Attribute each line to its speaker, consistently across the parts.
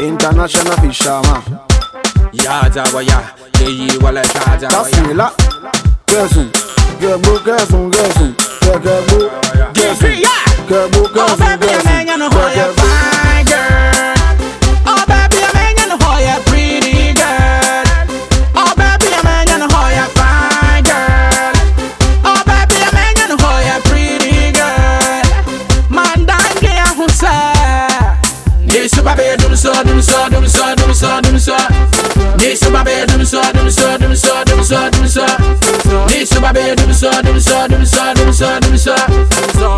Speaker 1: international fisherman.
Speaker 2: Yaza waya, yeyi wala
Speaker 1: me
Speaker 2: waya.
Speaker 1: la. Kẹ̀sùn, kẹ̀gbó kẹ̀sùn kẹ̀sùn,
Speaker 2: so, dum so, dum so, so, so. Babe, dum so, dum so, so, so, so. Babe, dum so, dum so, so, so, so.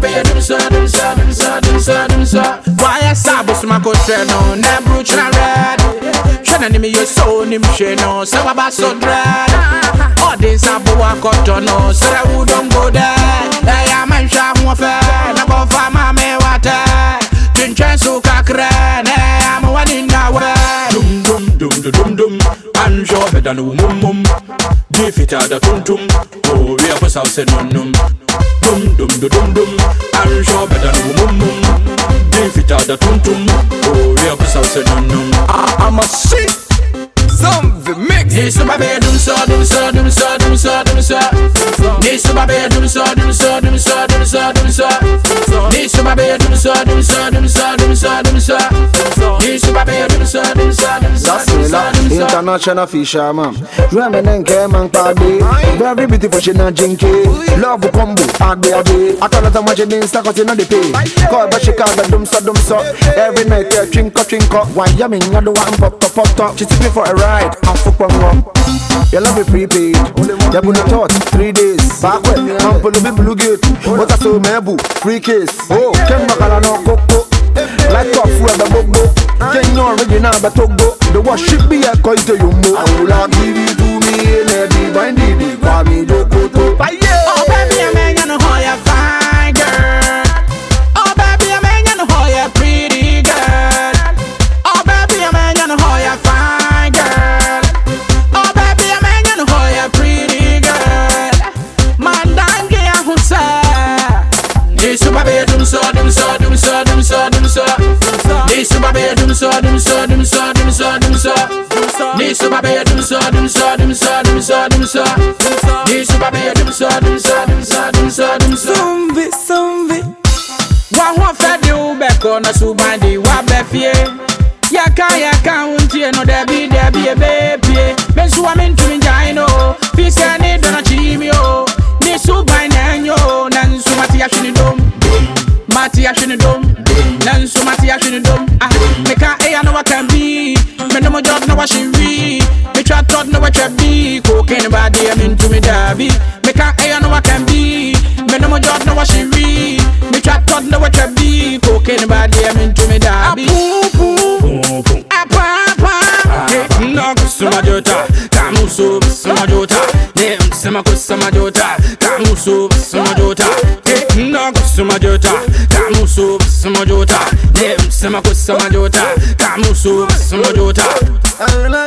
Speaker 2: Babe, dum so, dum so, so, so, so. Why I sabo suma ko treno, na bruch na red. Shana ni mi yo so ni mi sheno, sa baba so dread. All this abo wa koto no, so we don't go. Hey, I'm a sha mo fe, na go ma me wate. Chinchin so kakre, ne and better no mum mum. Give it a da tum tum, oh we are so say num num. Dum dum dum dum dum, and show better no mum mum. Give it a da tum tum, oh we are so say num num.
Speaker 1: I'm a shit. Zombie mix.
Speaker 2: Nisu babe dum so dum so dum so dum so dum so. Nisu babe dum so dum so dum so dum so dum so. Nisu babe dum so dum so dum so dum so dum so.
Speaker 1: Me
Speaker 2: so.
Speaker 1: International fisherman. Drum and then man pade. Very beautiful she not jinky. Love combo ade ade. I call it a much in Insta cause you know the pay. Call but she call the dum so dum so. Every night they drink up drink up. Why ya me you the one pop pop pop top. She took me for a ride. I'm fuck one one. You love me prepaid. You the thought three days. Back when man pull me blue gate. What I so mebu free case. Oh, kem bakala no coco. Like top fuel the bobo. Kenya original but Togo. The worship be a koi to you mo. I will not give it to me in a divine didi. Kwame Joko to.
Speaker 2: Oh baby, I'm hanging on how you fine girl. Oh baby, I'm hanging on how you pretty girl. Oh baby, I'm hanging on how you fine girl. Oh baby, I'm hanging on how you pretty girl. Man, don't get who say. Nisu babe dum so dum so dum so dum so dum so. Nisu babe dum so dum so Nisu babe dum so dum so dum so dum so dum so. Babe dum so dum so dum so dum so dum so.
Speaker 3: Zombie, zombie.
Speaker 2: Wa ho fa de wo be ko na so ban de wa be fie. Ya ka ya ka wontie no da bi da bi e be pie. Me so wa me ntumi jai no. Fi se ne do na chi mi o. Ni so ban na na mate ya hwene dom. Mate ya hwene dom. Na nso mate ya hwene dom. Ah, me ka e ya no wa kan bi. Me no mo jot na wa Me twa tot na wa twa bi. Cocaine ba de me ntumi da bi. Me e ya no wa kan bi. Me no mo jot na wa hwe Me twa tot na wa twa bi. Cocaine ba de me ntumi da bi. Apa apa. Knock suma jota, jota. Ne sema ko suma jota, jota. Knock suma jota, jota. Ne sema ko suma jota, kamuso suma jota.
Speaker 1: I will not give it to me in a